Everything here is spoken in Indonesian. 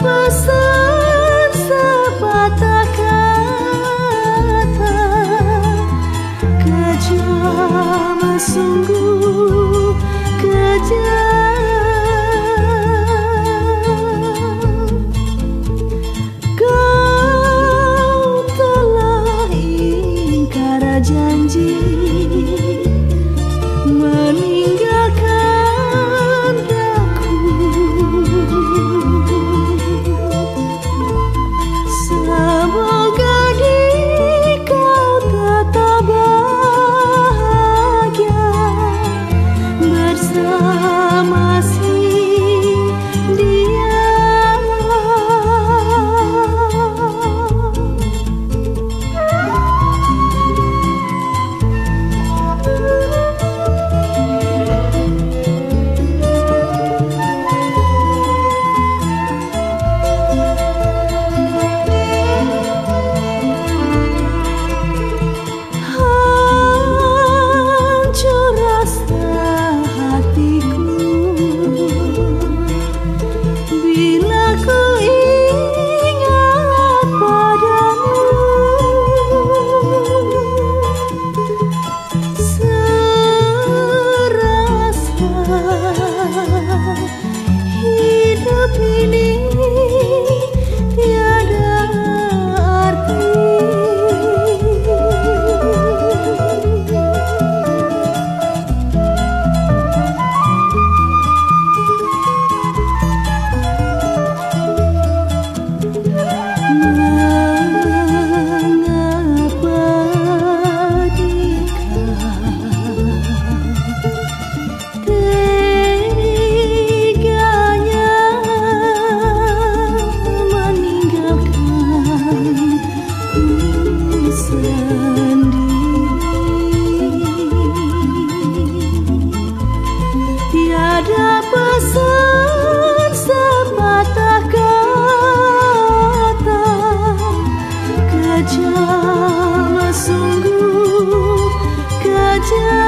pesan sebatas kata kejam sungguh kejam. 家